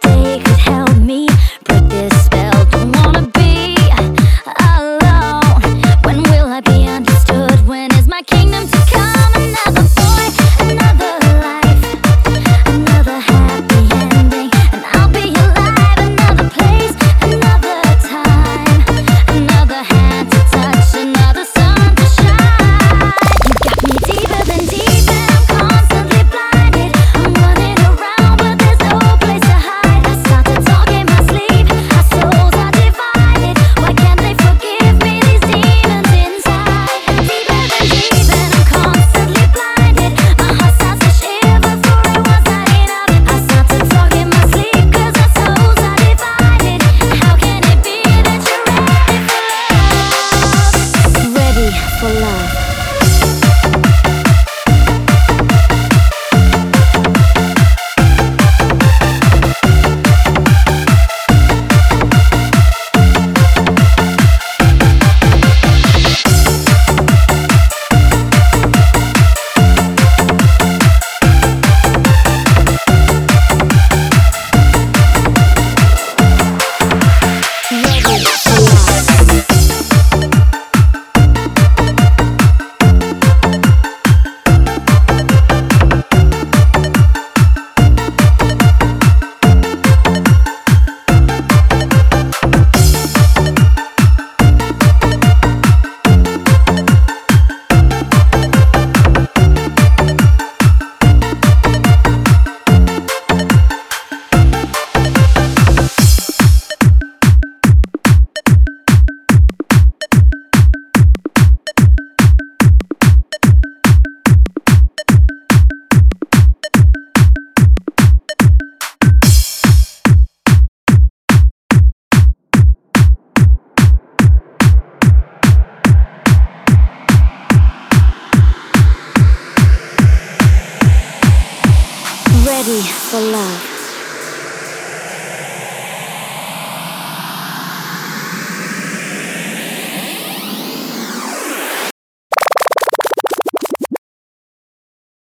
take